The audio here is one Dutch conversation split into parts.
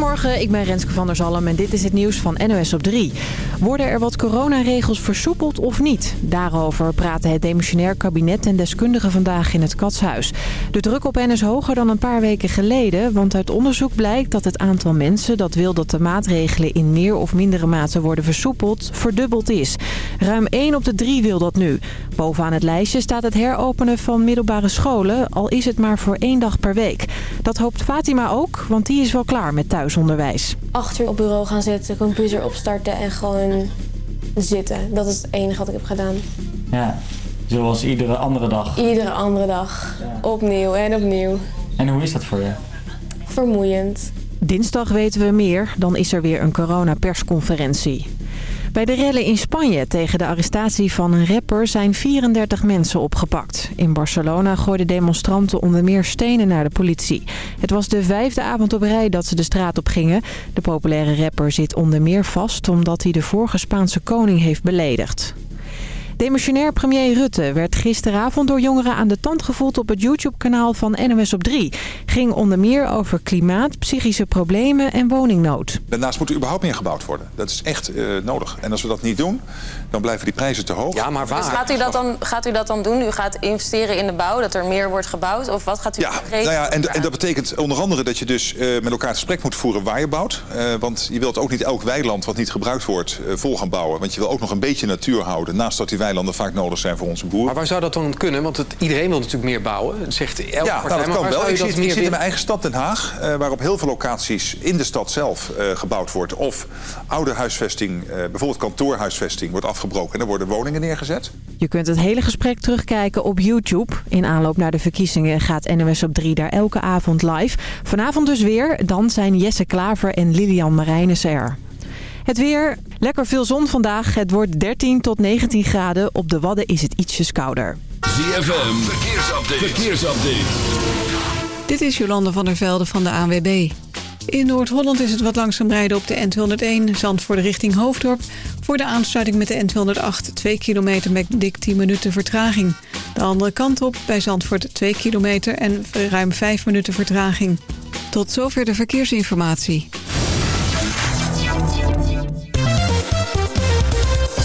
Goedemorgen, ik ben Renske van der Zalm en dit is het nieuws van NOS op 3. Worden er wat coronaregels versoepeld of niet? Daarover praten het demissionair kabinet en deskundigen vandaag in het Katshuis. De druk op hen is hoger dan een paar weken geleden... want uit onderzoek blijkt dat het aantal mensen dat wil dat de maatregelen... in meer of mindere mate worden versoepeld, verdubbeld is. Ruim 1 op de 3 wil dat nu. Bovenaan het lijstje staat het heropenen van middelbare scholen... al is het maar voor één dag per week. Dat hoopt Fatima ook, want die is wel klaar met thuisonderwijs. Achter op bureau gaan zitten, computer opstarten en gewoon zitten. Dat is het enige wat ik heb gedaan. Ja, zoals iedere andere dag. Iedere andere dag. Opnieuw en opnieuw. En hoe is dat voor je? Vermoeiend. Dinsdag weten we meer, dan is er weer een coronapersconferentie. Bij de rellen in Spanje tegen de arrestatie van een rapper zijn 34 mensen opgepakt. In Barcelona gooiden demonstranten onder meer stenen naar de politie. Het was de vijfde avond op rij dat ze de straat op gingen. De populaire rapper zit onder meer vast omdat hij de vorige Spaanse koning heeft beledigd. Demissionair premier Rutte werd gisteravond door jongeren aan de tand gevoeld op het YouTube-kanaal van NOS op 3. Ging onder meer over klimaat, psychische problemen en woningnood. Daarnaast moet er überhaupt meer gebouwd worden. Dat is echt uh, nodig. En als we dat niet doen, dan blijven die prijzen te hoog. Ja, maar waar? Dus gaat u, dat dan, gaat u dat dan doen? U gaat investeren in de bouw, dat er meer wordt gebouwd? Of wat gaat u ja, nou ja, en, en, dat betekent onder andere dat je dus uh, met elkaar het gesprek moet voeren waar je bouwt. Uh, want je wilt ook niet elk weiland wat niet gebruikt wordt vol gaan bouwen. Want je wil ook nog een beetje natuur houden. Naast dat die weilanden vaak nodig zijn voor onze boeren. Maar waar zou dat dan kunnen? Want het, iedereen wil natuurlijk meer bouwen. Dat zegt elke ja, partij. Nou, dat kan maar wel. Ik, zit, ik zit in mijn eigen stad Den Haag, uh, waar op heel veel locaties in de stad zelf uh, gebouwd wordt. Of oude huisvesting, uh, bijvoorbeeld kantoorhuisvesting, wordt afgebroken en er worden woningen neergezet. Je kunt het hele gesprek terugkijken op YouTube. In aanloop naar de verkiezingen gaat NOS op 3 daar elke avond live. Vanavond dus weer. Dan zijn Jesse Klaver en Lilian Marijnes er. Het weer, lekker veel zon vandaag. Het wordt 13 tot 19 graden. Op de Wadden is het ietsjes kouder. ZFM, verkeersupdate. verkeersupdate. Dit is Jolande van der Velde van de ANWB. In Noord-Holland is het wat langzaam rijden op de N201 Zandvoort richting Hoofddorp. Voor de aansluiting met de N208 2 kilometer met dik 10 minuten vertraging. De andere kant op bij Zandvoort 2 kilometer en ruim 5 minuten vertraging. Tot zover de verkeersinformatie.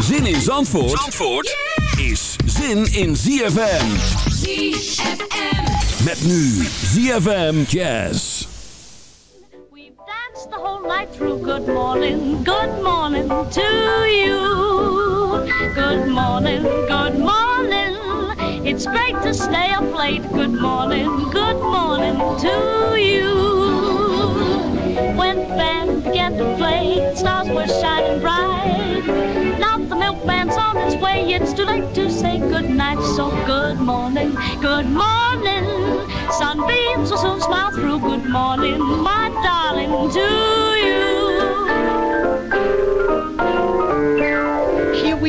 Zin in Zandvoort, Zandvoort yeah! is zin in ZFM. ZFM. Met nu ZFM Jazz. We've danced the whole night through. Good morning, good morning to you. Good morning, good morning. It's great to stay up late. Good morning, good morning to you. When the band began to play, stars were shining bright. Milkman's on his way. It's too late to say goodnight. So good morning, good morning. Sunbeams will soon smile through. Good morning, my darling, to you.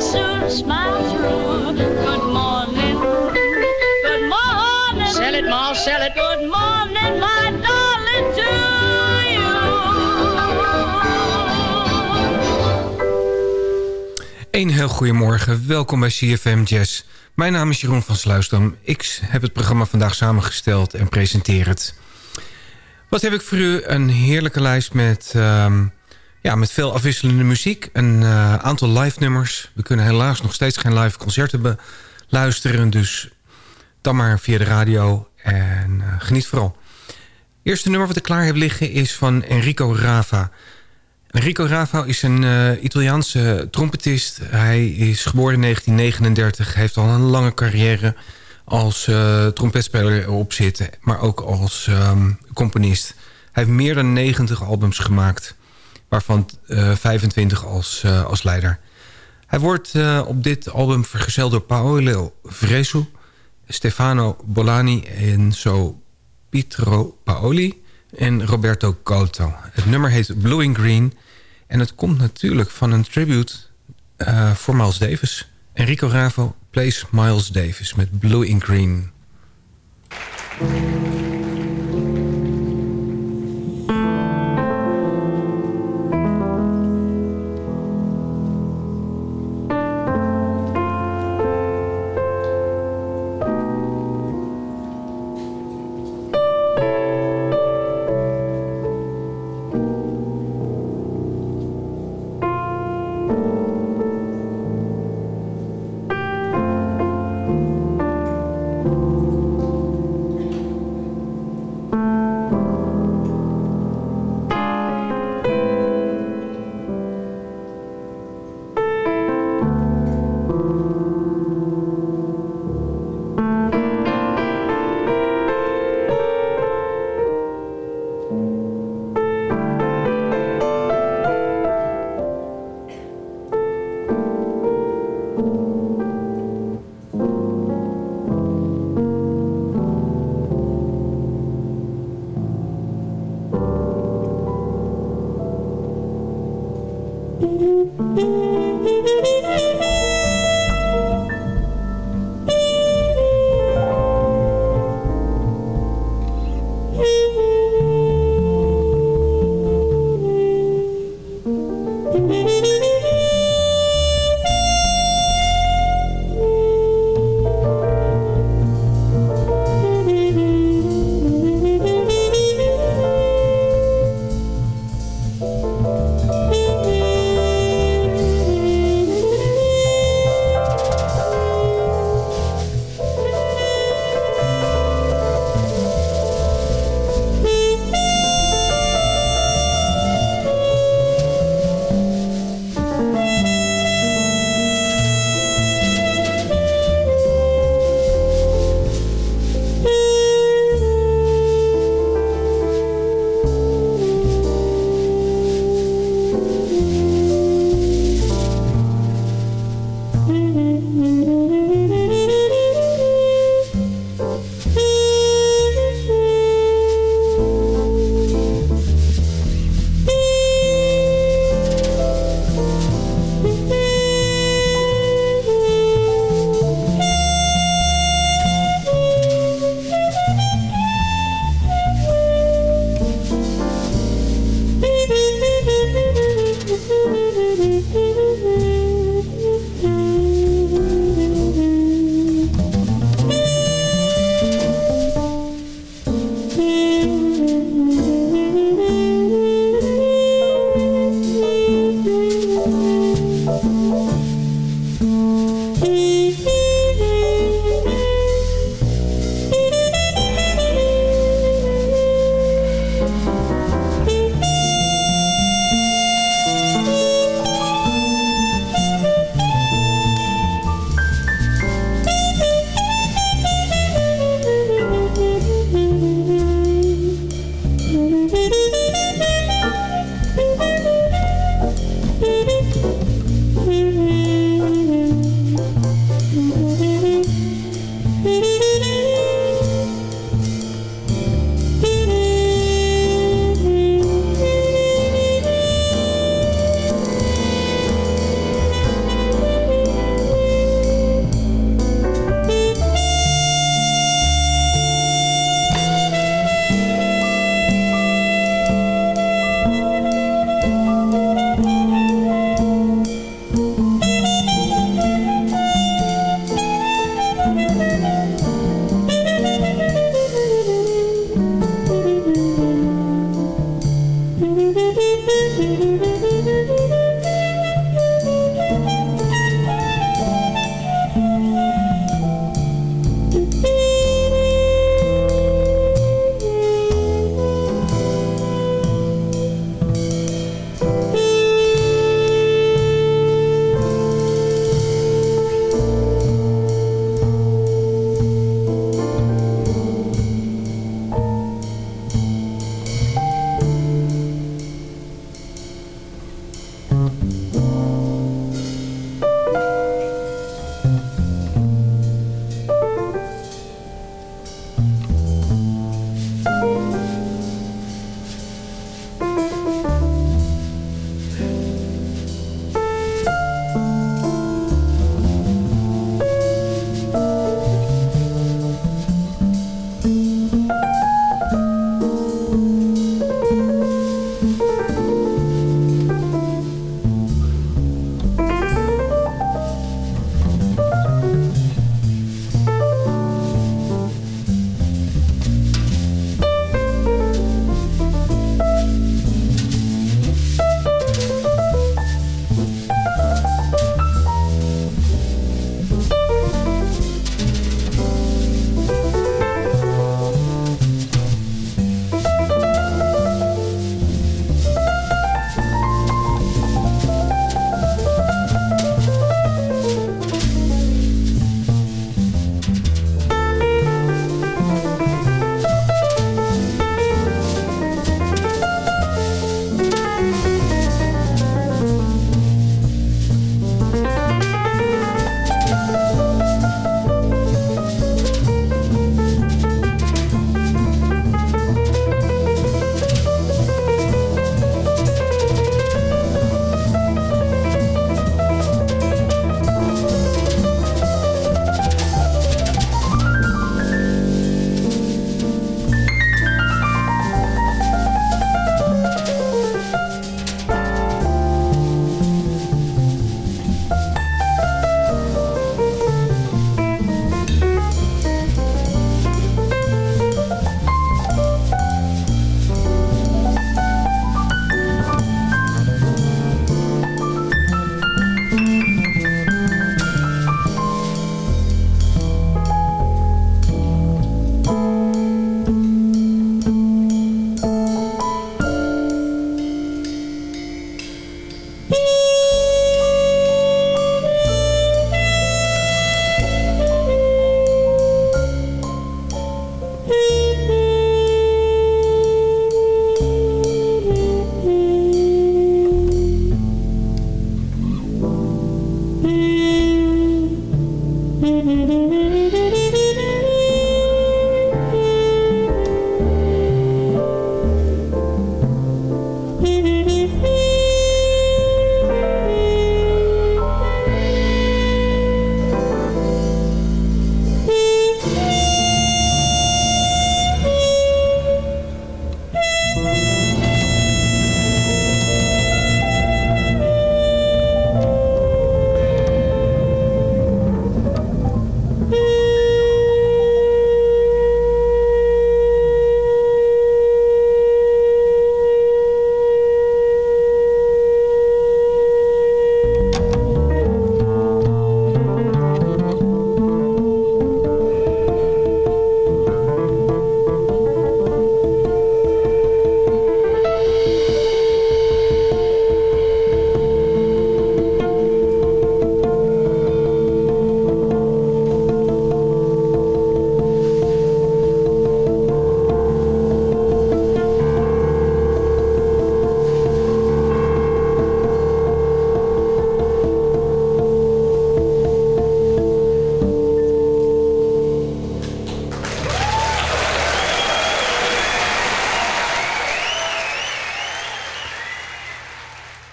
will soon smile through. Good morning, good morning. Sell it, Ma, sell it. Good morning, my darling, to you. Een heel goedemorgen, welkom bij CFM Jazz. Mijn naam is Jeroen van Sluisdam. Ik heb het programma vandaag samengesteld en presenteer het. Wat heb ik voor u? Een heerlijke lijst met, ehm, ja, met veel afwisselende muziek. Een eh, aantal live nummers. We kunnen helaas nog steeds geen live concerten beluisteren. Dus dan maar via de radio. En eh, geniet vooral. Eerste nummer wat ik klaar heb liggen is van Enrico Rava. Enrico Rava is een eh, Italiaanse trompetist. Hij is geboren in 1939. Heeft al een lange carrière als trompetspeler erop zitten. Maar ook als ehm, componist. Hij heeft meer dan 90 albums gemaakt. Waarvan eh, 25 als, eh, als leider. Hij wordt eh, op dit album vergezeld door Paolo Fresu... Stefano Bolani en zo Pietro Paoli en Roberto Couto. Het nummer heet Blue and Green... en het komt natuurlijk van een tribute eh, voor Miles Davis. Enrico Ravo plays Miles Davis met Blue and Green.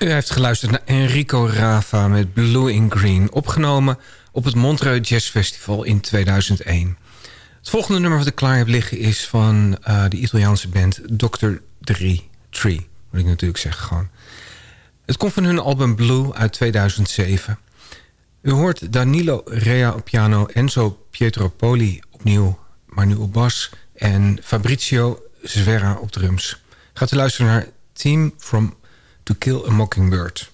U heeft geluisterd naar Enrico Rava met Blue in Green... opgenomen op het Montreux Jazz Festival in 2001. Het volgende nummer wat ik klaar heb liggen is van uh, de Italiaanse band Dr. Dre Tree. Moet ik natuurlijk zeggen gewoon. Het komt van hun album Blue uit 2007. U hoort Danilo Rea op piano, Enzo Pietropoli opnieuw, maar nu op bas... en Fabrizio Zverra op drums. Gaat u luisteren naar Team from To Kill a Mockingbird.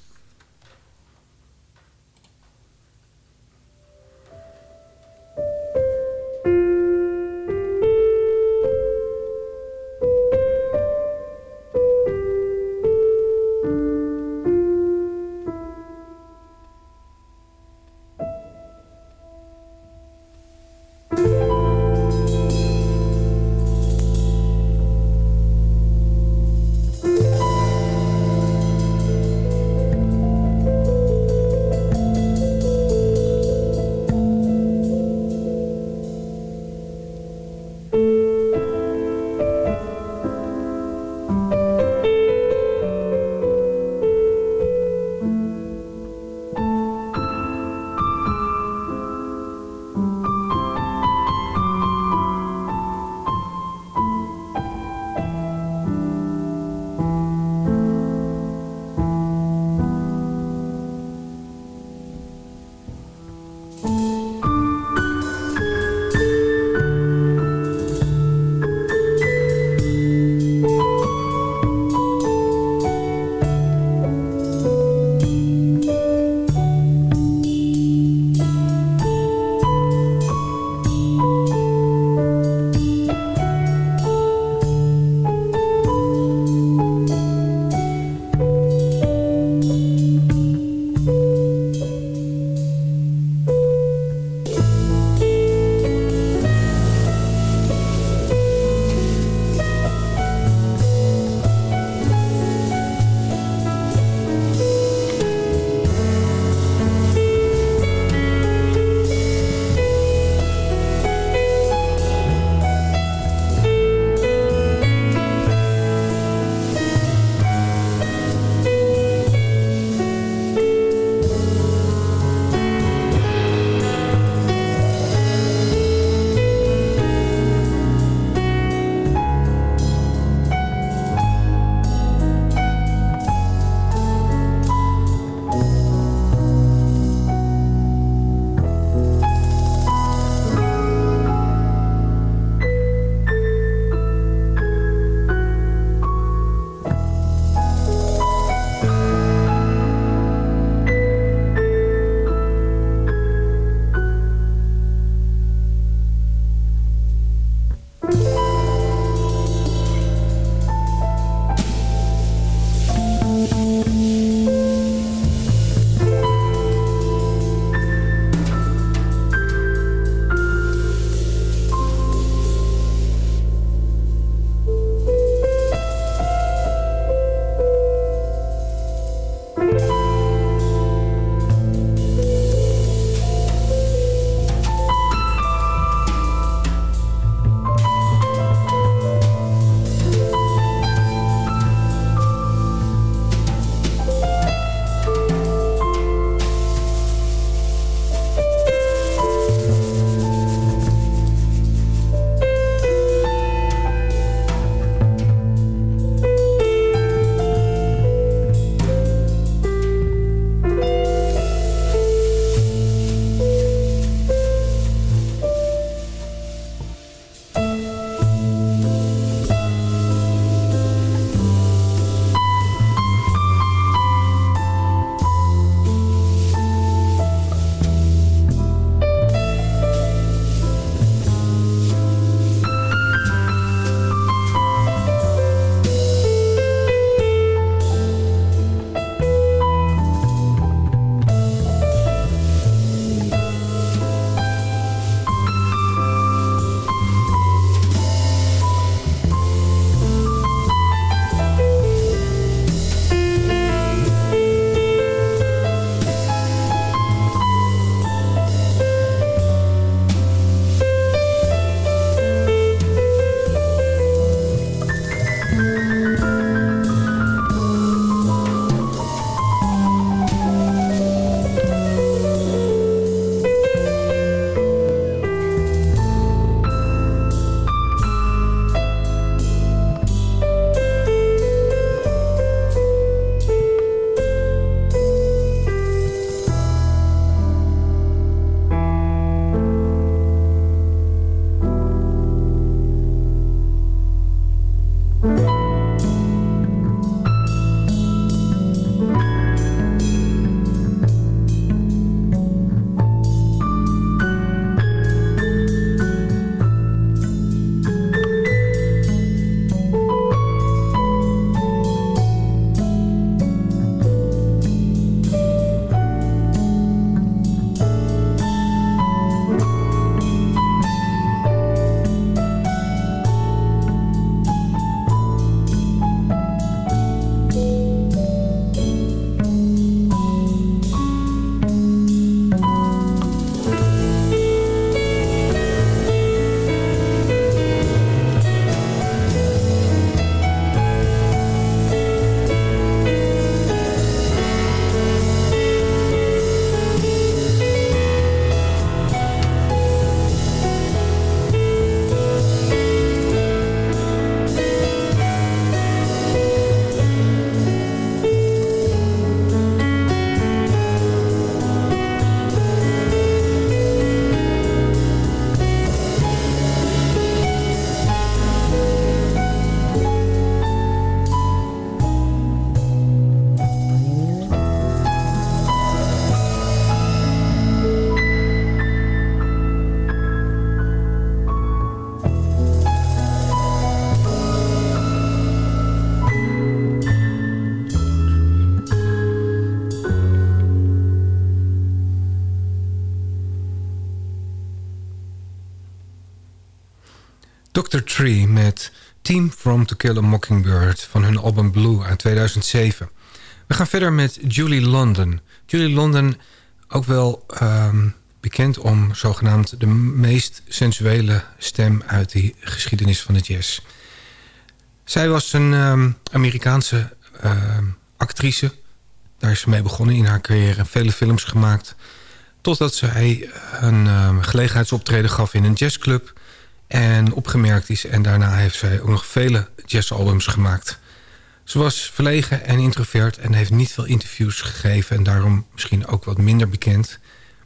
Dr. Tree met Team From To Kill a Mockingbird... van hun album Blue uit 2007. We gaan verder met Julie London. Julie London, ook wel ehm, bekend om zogenaamd... de meest sensuele stem uit de geschiedenis van de jazz. Zij was een ehm, Amerikaanse ehm, actrice. Daar is ze mee begonnen in haar carrière. Vele films gemaakt. Totdat zij een gelegenheidsoptreden gaf in een jazzclub en opgemerkt is. En daarna heeft zij ook nog vele jazzalbums gemaakt. Ze was verlegen en introvert en heeft niet veel interviews gegeven... en daarom misschien ook wat minder bekend.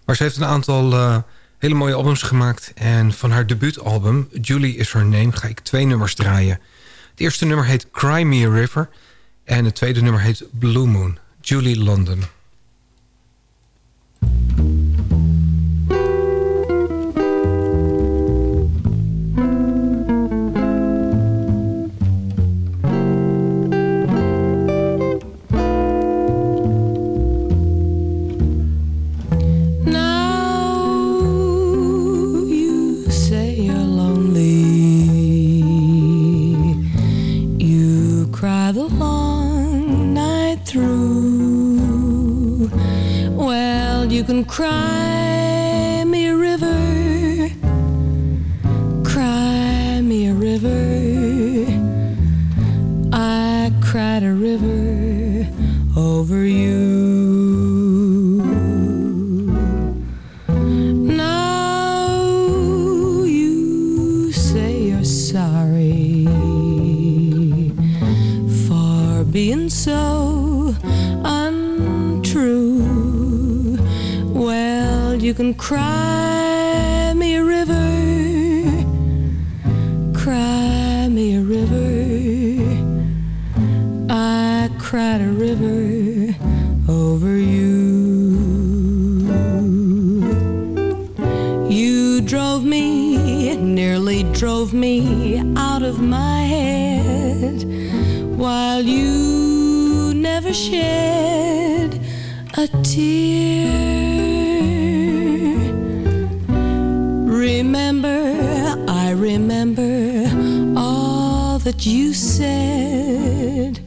Maar ze heeft een aantal uh, hele mooie albums gemaakt... en van haar debuutalbum, Julie is Her Name, ga ik twee nummers draaien. Het eerste nummer heet Cry Me a River... en het tweede nummer heet Blue Moon, Julie London. Cry can cry me a river, cry me a river. I cried a river over you. You drove me, nearly drove me out of my head, while you never shed a tear. You said.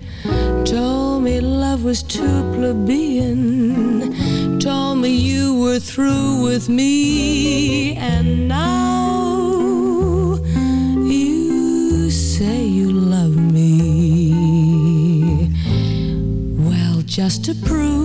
Told me love was too plebeian. Told me you were through with me. And now you say you love me. Well, just to prove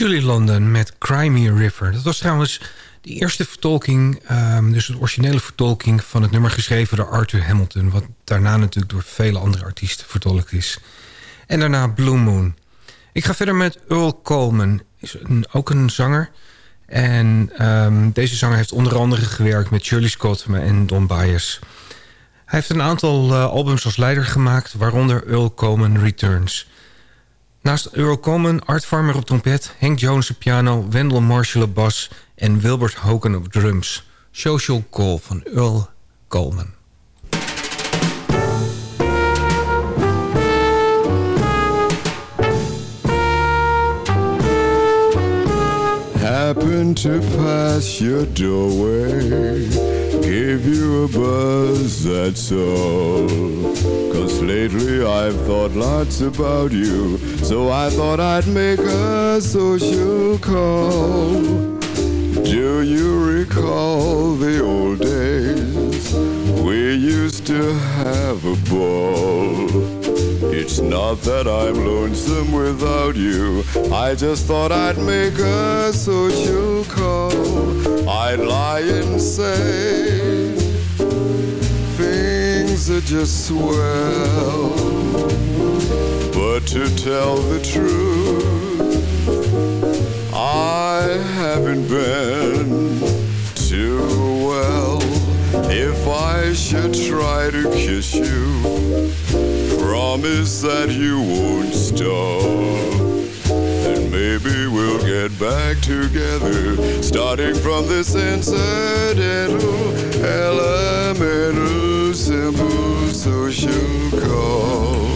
Julie London met Cry Me a River. Dat was trouwens de eerste vertolking, ehm, dus de originele vertolking van het nummer geschreven door Arthur Hamilton. Wat daarna natuurlijk door vele andere artiesten vertolkt is. En daarna Blue Moon. Ik ga verder met Earl Coleman. Is ook een zanger. En ehm, deze zanger heeft onder andere gewerkt met Shirley Scott en Don Byers. Hij heeft een aantal eh, albums als leider gemaakt, waaronder Earl Coleman Returns. Naast Earl Coleman, Art Farmer op trompet... Hank Jones op piano, Wendell Marshall op bas... en Wilbert Hogan op drums. Social Call van Earl Coleman. Happened to pass your doorway, give you a buzz, that's all. Cause lately I've thought lots about you, so I thought I'd make a social call. Do you recall the old days? We used to have a ball. It's not that I'm lonesome without you. I just thought I'd make a social call. I'd lie and say things are just swell. But to tell the truth, I haven't been too well. If I should try to kiss you, promise that you won't stop. Then maybe we'll get back together, starting from this incidental, elemental, simple social call.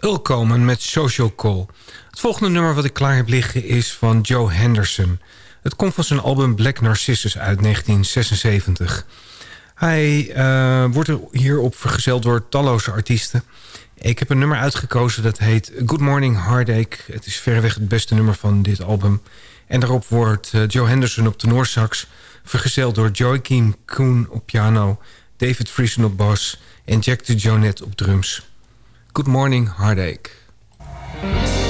Ulkomen met Social Call. Het volgende nummer wat ik klaar heb liggen is van Joe Henderson. Het komt van zijn album Black Narcissus uit 1976. Hij uh, wordt er hierop vergezeld door talloze artiesten. Ik heb een nummer uitgekozen dat heet Good Morning Heartache. Het is verreweg het beste nummer van dit album. En daarop wordt uh, Joe Henderson op tenorsax... vergezeld door Joaquin Koen op piano... David Friesen op bas en Jack de Jonette op drums. Good Morning Heartache.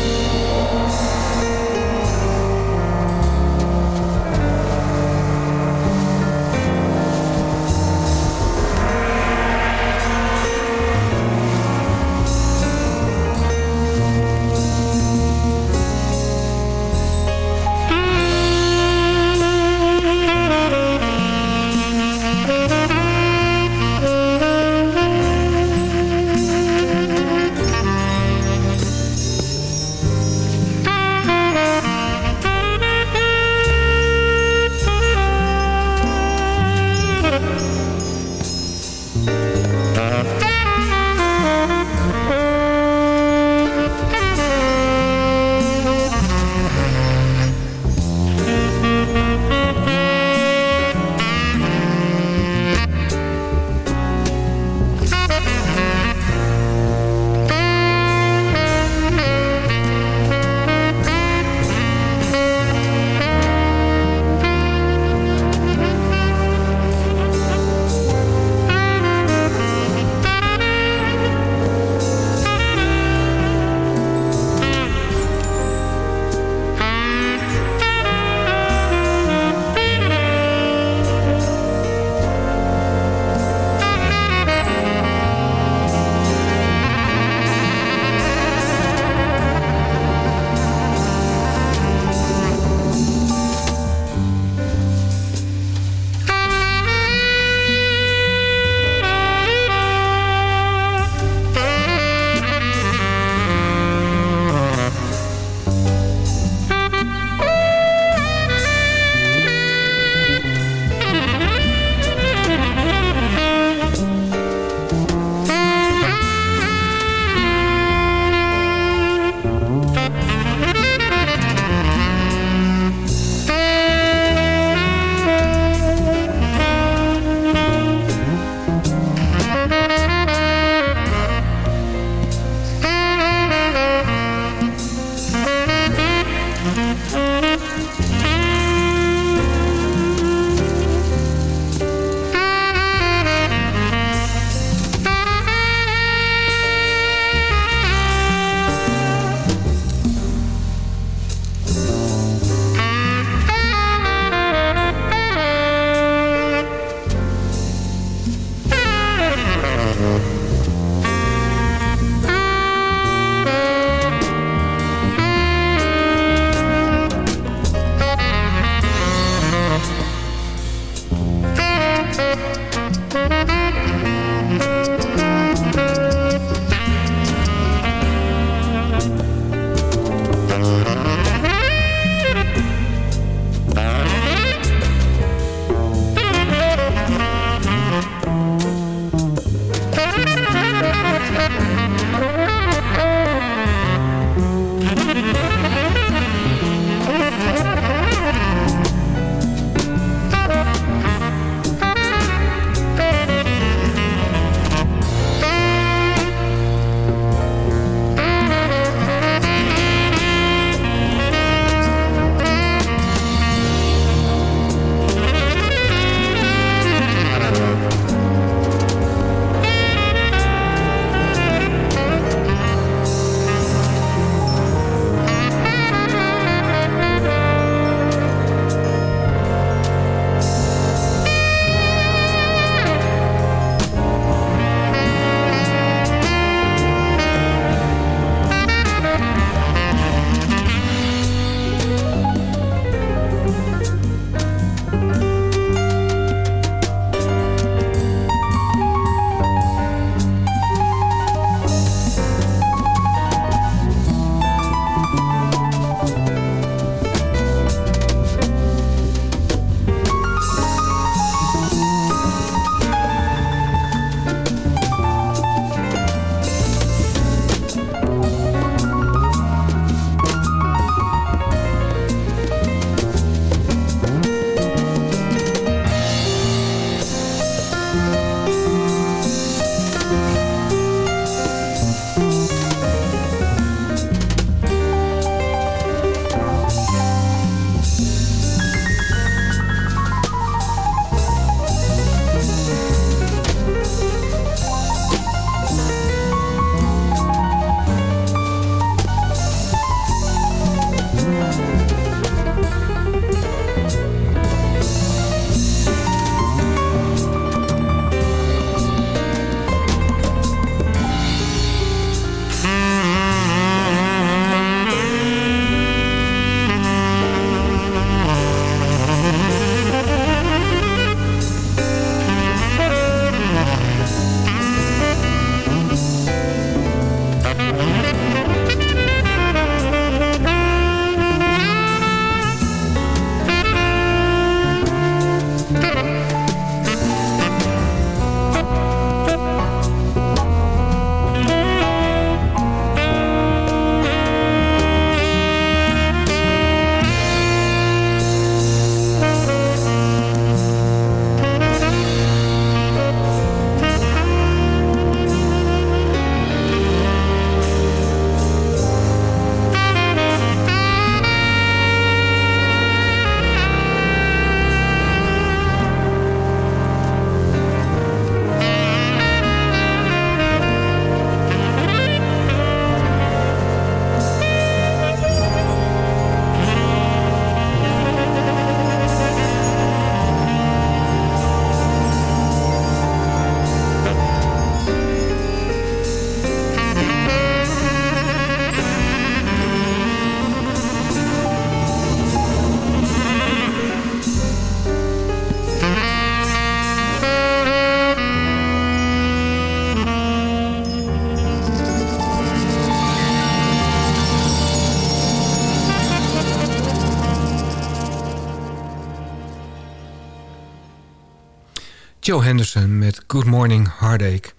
Joe Henderson met Good Morning Heartache.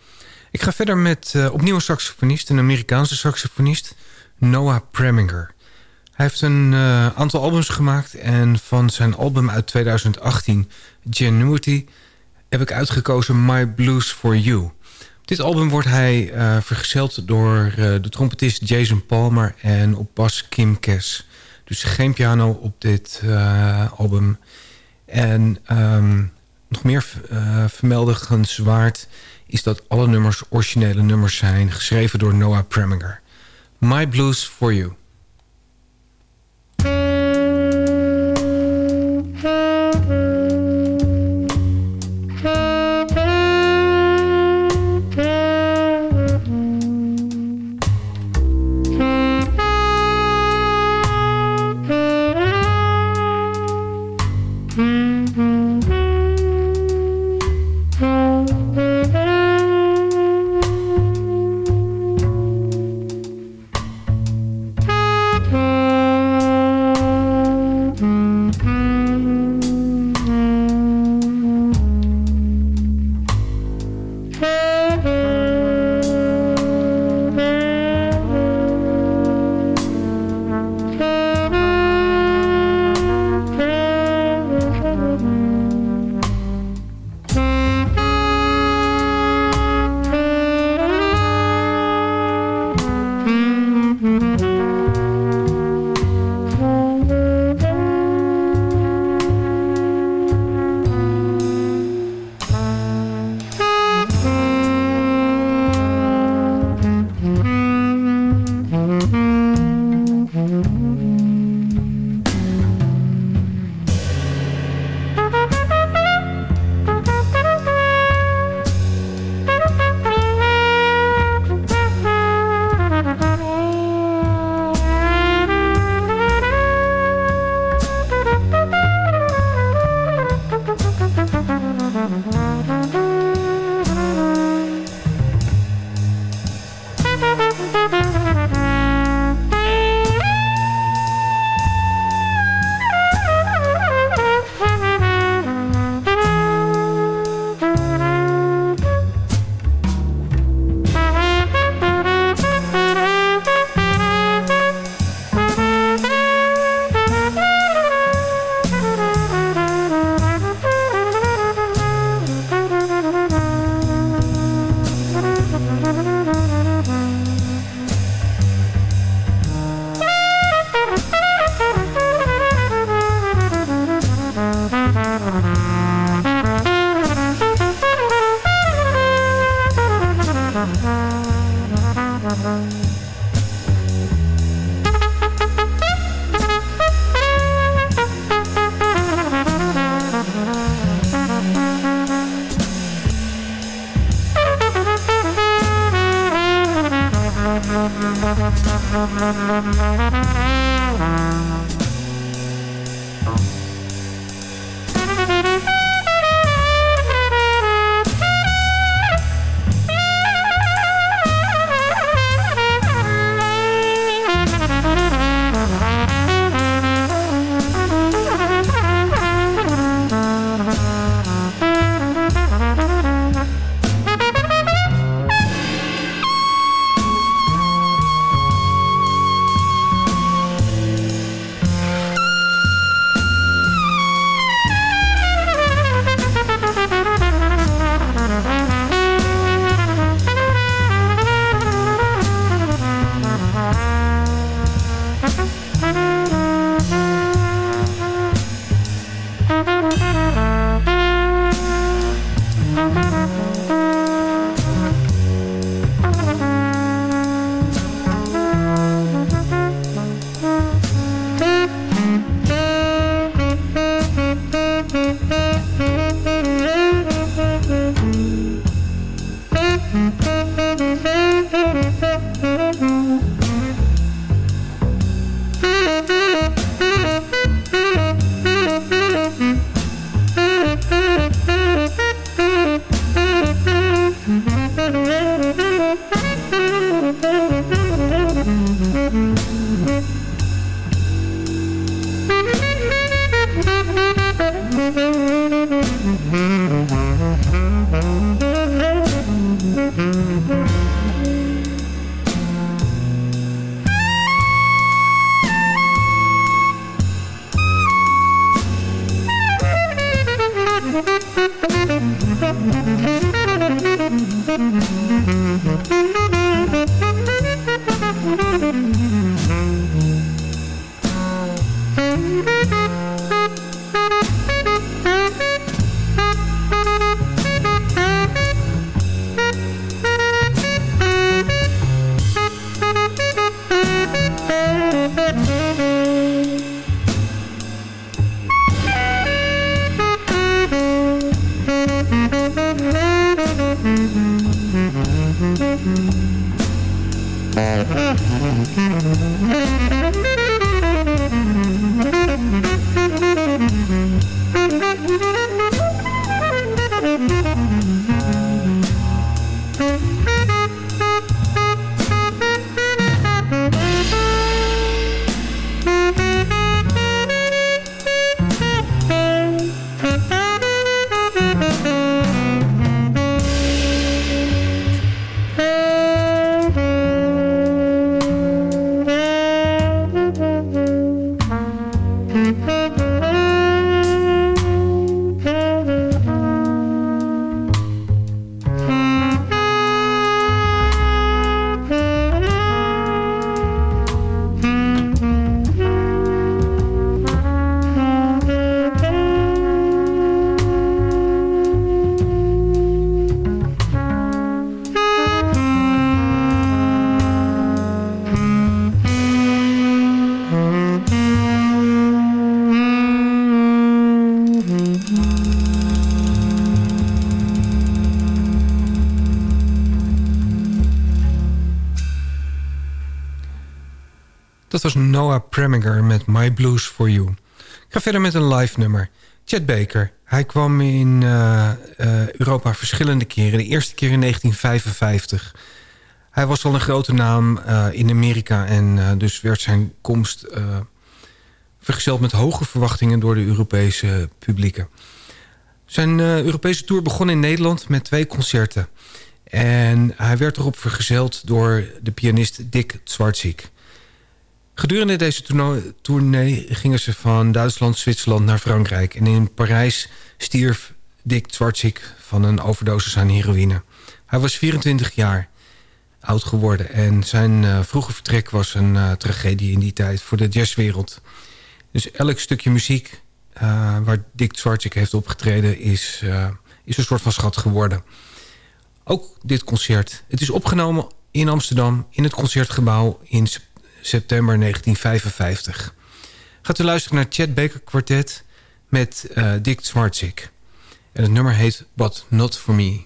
Ik ga verder met uh, opnieuw een saxofonist, een Amerikaanse saxofonist, Noah Preminger. Hij heeft een uh, aantal albums gemaakt en van zijn album uit 2018, Genuity, heb ik uitgekozen My Blues For You. Dit album wordt hij uh, vergezeld door de trompetist Jason Palmer en op bas Kim Kess. Dus geen piano op dit album. En um, nog meer uh, vermeldigenswaard is dat alle nummers originele nummers zijn... geschreven door Noah Preminger. My Blues For You. Preminger met My Blues For You. Ik ga verder met een live nummer. Chet Baker. Hij kwam in uh, uh, Europa verschillende keren. De eerste keer in 1955. Hij was al een grote naam uh, in Amerika... en dus werd zijn komst vergezeld met hoge verwachtingen... door de Europese publieken. Zijn Europese tour begon in Nederland met twee concerten. En hij werd erop vergezeld door de pianist Dick Zwartzik. Gedurende deze tournee gingen ze van Duitsland, Zwitserland naar Frankrijk. En in Parijs stierf Dick Zwartzik van een overdosis aan heroïne. Hij was 24 jaar oud geworden. En zijn uh, vroege vertrek was een uh, tragedie in die tijd voor de jazzwereld. Dus elk stukje muziek uh, waar Dick Zwartzik heeft opgetreden... Is, is een soort van schat geworden. Ook dit concert. Het is opgenomen in Amsterdam in het Concertgebouw in september 1955. Gaat u luisteren naar Chet Baker Quartet met uh, Dick Zwartzik. En het nummer heet But Not For Me.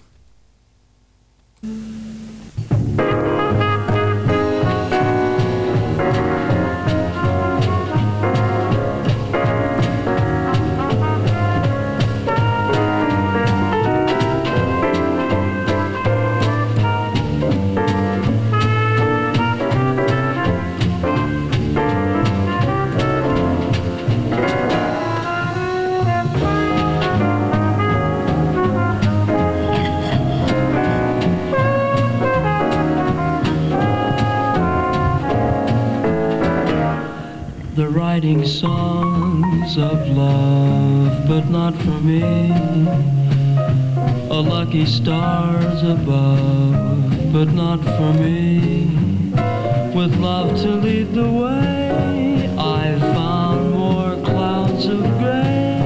Writing songs of love, but not for me. A lucky stars above, but not for me. With love to lead the way, I found more clouds of gray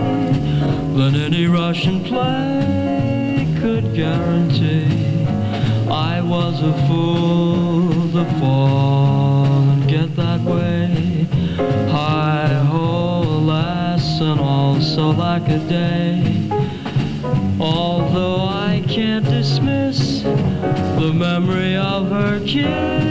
than any Russian play could guarantee. I was a fool day. Although I can't dismiss the memory of her kiss,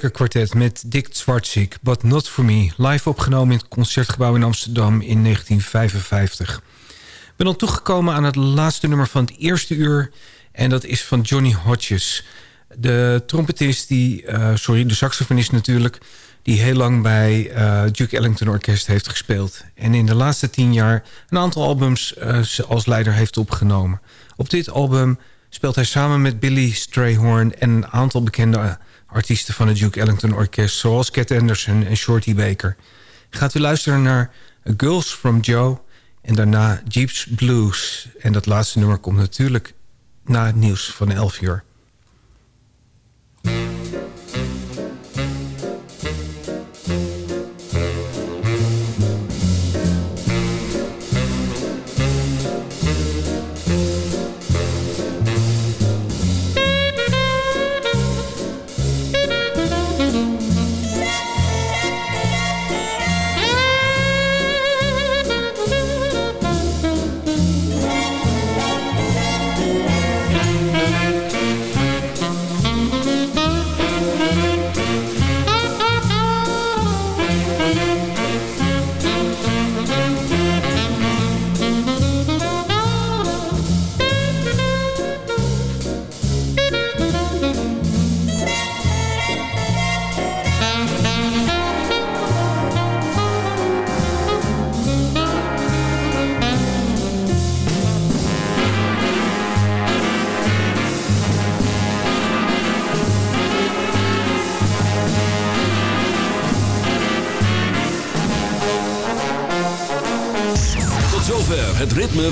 Baker Quartet met Dick Zwartzik, But Not For Me... live opgenomen in het Concertgebouw in Amsterdam in 1955. Ik ben dan toegekomen aan het laatste nummer van het eerste uur... en dat is van Johnny Hodges. De trompetist, die, eh, sorry, de saxofonist natuurlijk... die heel lang bij eh, Duke Ellington Orkest heeft gespeeld... en in de laatste tien jaar een aantal albums eh, als leider heeft opgenomen. Op dit album speelt hij samen met Billy Strayhorn... en een aantal bekende artiesten van het Duke Ellington Orkest... zoals Cat Anderson en Shorty Baker. Gaat u luisteren naar Girls From Joe en daarna Jeeps Blues. En dat laatste nummer komt natuurlijk na het nieuws van 11 uur.